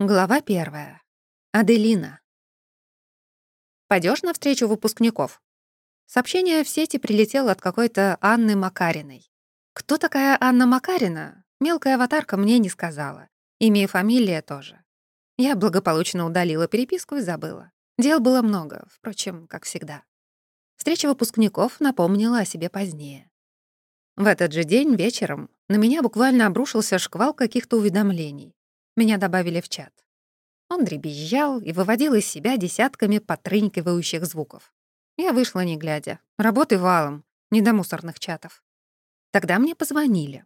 Глава первая. Аделина. Пойдешь на встречу выпускников?» Сообщение в сети прилетело от какой-то Анны Макариной. Кто такая Анна Макарина? Мелкая аватарка мне не сказала. Имя и фамилия тоже. Я благополучно удалила переписку и забыла. Дел было много, впрочем, как всегда. Встреча выпускников напомнила о себе позднее. В этот же день вечером на меня буквально обрушился шквал каких-то уведомлений. Меня добавили в чат. Он дребезжал и выводил из себя десятками потрынькивающих звуков. Я вышла не глядя. Работы валом, не до мусорных чатов. Тогда мне позвонили.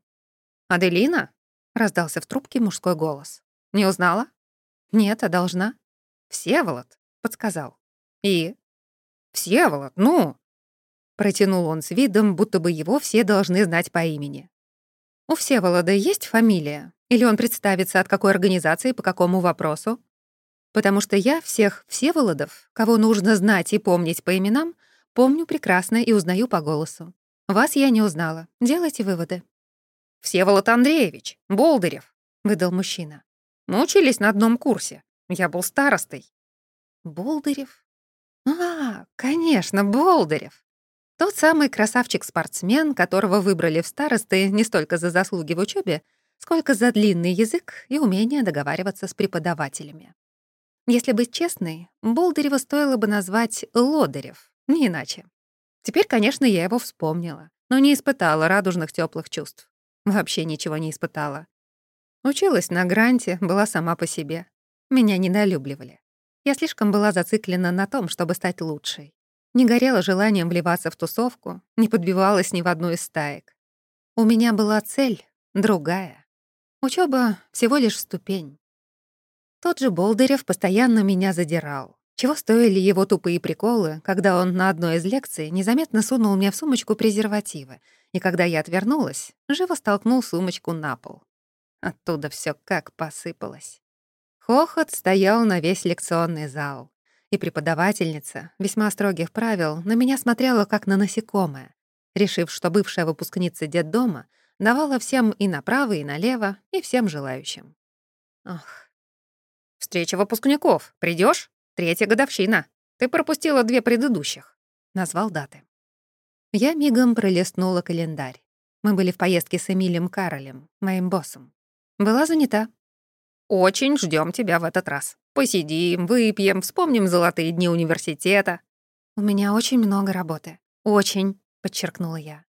«Аделина?» — раздался в трубке мужской голос. «Не узнала?» «Нет, а должна». «Всеволод», — подсказал. «И?» «Всеволод, ну!» Протянул он с видом, будто бы его все должны знать по имени. «У Всеволода есть фамилия?» Или он представится, от какой организации, по какому вопросу? Потому что я всех Всеволодов, кого нужно знать и помнить по именам, помню прекрасно и узнаю по голосу. Вас я не узнала. Делайте выводы. «Всеволод Андреевич, Болдырев», — выдал мужчина. «Мы учились на одном курсе. Я был старостой». «Болдырев? А, конечно, Болдырев. Тот самый красавчик-спортсмен, которого выбрали в старосты не столько за заслуги в учебе, сколько за длинный язык и умение договариваться с преподавателями. Если быть честной, Болдырева стоило бы назвать Лодырев, не иначе. Теперь, конечно, я его вспомнила, но не испытала радужных теплых чувств. Вообще ничего не испытала. Училась на гранте, была сама по себе. Меня недолюбливали. Я слишком была зациклена на том, чтобы стать лучшей. Не горела желанием вливаться в тусовку, не подбивалась ни в одну из стаек. У меня была цель другая. Учеба всего лишь ступень. Тот же Болдырев постоянно меня задирал. Чего стоили его тупые приколы, когда он на одной из лекций незаметно сунул мне в сумочку презервативы, и когда я отвернулась, живо столкнул сумочку на пол. Оттуда все как посыпалось. Хохот стоял на весь лекционный зал, и преподавательница, весьма строгих правил, на меня смотрела как на насекомое, решив, что бывшая выпускница детдома давала всем и направо, и налево, и всем желающим. Ох. «Встреча выпускников. Придешь? Третья годовщина. Ты пропустила две предыдущих», — назвал даты. Я мигом пролистнула календарь. Мы были в поездке с Эмилем Каролем, моим боссом. Была занята. «Очень ждем тебя в этот раз. Посидим, выпьем, вспомним золотые дни университета». «У меня очень много работы. Очень», — подчеркнула я.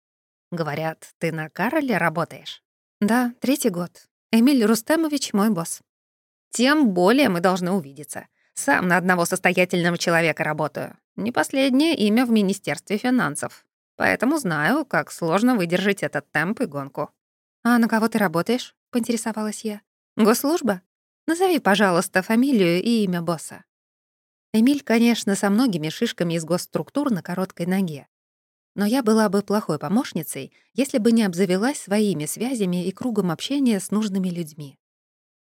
Говорят, ты на Кароле работаешь? Да, третий год. Эмиль Рустемович мой босс. Тем более мы должны увидеться. Сам на одного состоятельного человека работаю. Не последнее имя в Министерстве финансов. Поэтому знаю, как сложно выдержать этот темп и гонку. «А на кого ты работаешь?» — поинтересовалась я. «Госслужба? Назови, пожалуйста, фамилию и имя босса». Эмиль, конечно, со многими шишками из госструктур на короткой ноге. Но я была бы плохой помощницей, если бы не обзавелась своими связями и кругом общения с нужными людьми.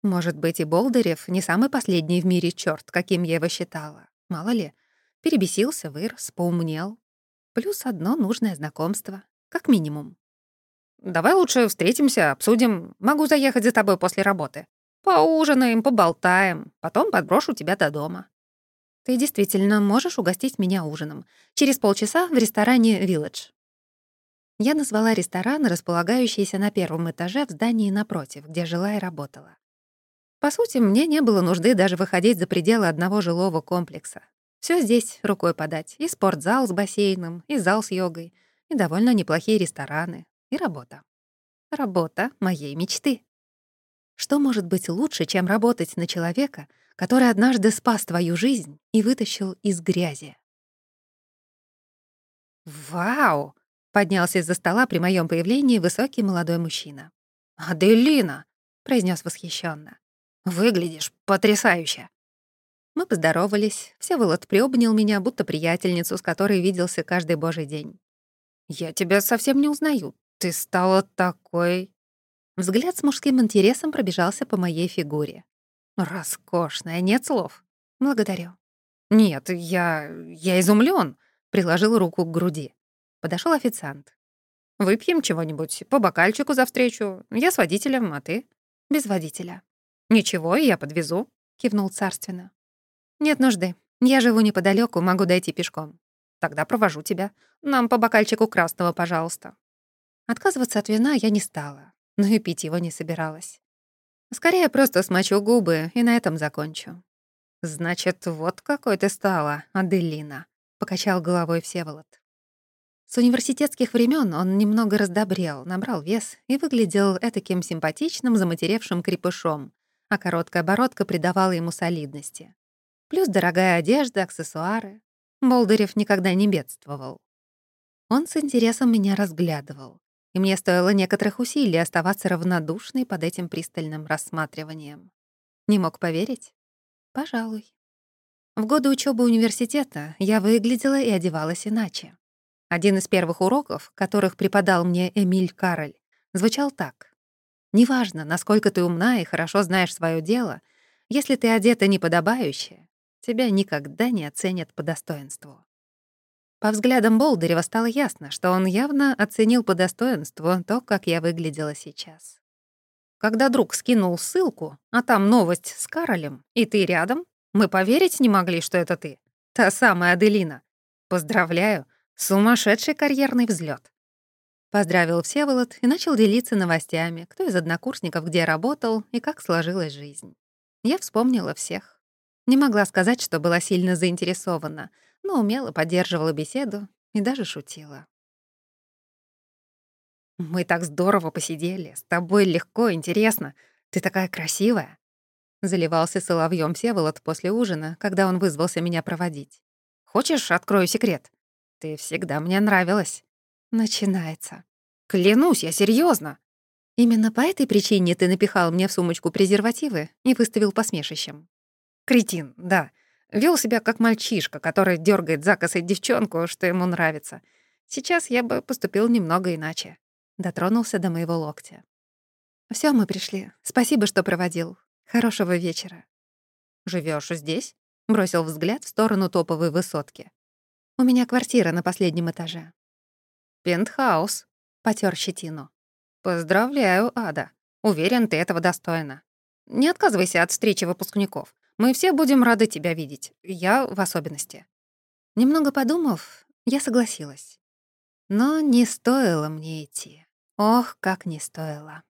Может быть, и Болдырев не самый последний в мире черт, каким я его считала. Мало ли, перебесился, вырос, поумнел. Плюс одно нужное знакомство, как минимум. «Давай лучше встретимся, обсудим. Могу заехать за тобой после работы. Поужинаем, поболтаем, потом подброшу тебя до дома». Ты действительно можешь угостить меня ужином. Через полчаса в ресторане «Вилледж». Я назвала ресторан, располагающийся на первом этаже в здании напротив, где жила и работала. По сути, мне не было нужды даже выходить за пределы одного жилого комплекса. Все здесь рукой подать. И спортзал с бассейном, и зал с йогой, и довольно неплохие рестораны, и работа. Работа моей мечты. Что может быть лучше, чем работать на человека — который однажды спас твою жизнь и вытащил из грязи. «Вау!» — поднялся из-за стола при моем появлении высокий молодой мужчина. «Аделина!» — произнес восхищенно. «Выглядишь потрясающе!» Мы поздоровались, Всеволод приобнял меня, будто приятельницу, с которой виделся каждый божий день. «Я тебя совсем не узнаю. Ты стала такой...» Взгляд с мужским интересом пробежался по моей фигуре. «Роскошная, нет слов. Благодарю». «Нет, я... я изумлен. приложил руку к груди. Подошел официант. «Выпьем чего-нибудь, по бокальчику за встречу. Я с водителем, а ты?» «Без водителя». «Ничего, я подвезу». — кивнул царственно. «Нет нужды. Я живу неподалеку, могу дойти пешком. Тогда провожу тебя. Нам по бокальчику красного, пожалуйста». Отказываться от вина я не стала, но и пить его не собиралась. Скорее просто смочу губы и на этом закончу. «Значит, вот какой ты стала, Аделина», — покачал головой Всеволод. С университетских времен он немного раздобрел, набрал вес и выглядел этаким симпатичным, заматеревшим крепышом, а короткая бородка придавала ему солидности. Плюс дорогая одежда, аксессуары. Болдырев никогда не бедствовал. Он с интересом меня разглядывал, и мне стоило некоторых усилий оставаться равнодушной под этим пристальным рассматриванием. Не мог поверить? Пожалуй. В годы учебы университета я выглядела и одевалась иначе. Один из первых уроков, которых преподал мне Эмиль Кароль, звучал так. «Неважно, насколько ты умна и хорошо знаешь свое дело, если ты одета неподобающе, тебя никогда не оценят по достоинству». По взглядам Болдырева стало ясно, что он явно оценил по достоинству то, как я выглядела сейчас. Когда друг скинул ссылку, а там новость с Каролем, и ты рядом, мы поверить не могли, что это ты. Та самая Аделина. Поздравляю, Сумасшедший карьерный взлет. Поздравил Всеволод и начал делиться новостями, кто из однокурсников где работал и как сложилась жизнь. Я вспомнила всех. Не могла сказать, что была сильно заинтересована, но умело поддерживала беседу и даже шутила. «Мы так здорово посидели, с тобой легко, интересно. Ты такая красивая!» Заливался соловьем Всеволод после ужина, когда он вызвался меня проводить. «Хочешь, открою секрет? Ты всегда мне нравилась. Начинается. Клянусь, я серьезно. Именно по этой причине ты напихал мне в сумочку презервативы и выставил посмешищем. Кретин, да. Вел себя как мальчишка, который дергает за косой девчонку, что ему нравится. Сейчас я бы поступил немного иначе. Дотронулся до моего локтя. Все, мы пришли. Спасибо, что проводил. Хорошего вечера. Живешь здесь? Бросил взгляд в сторону топовой высотки. У меня квартира на последнем этаже». «Пентхаус», — потёр щетину. «Поздравляю, Ада. Уверен, ты этого достойна. Не отказывайся от встречи выпускников. Мы все будем рады тебя видеть. Я в особенности». Немного подумав, я согласилась. Но не стоило мне идти. Ох, как не стоило.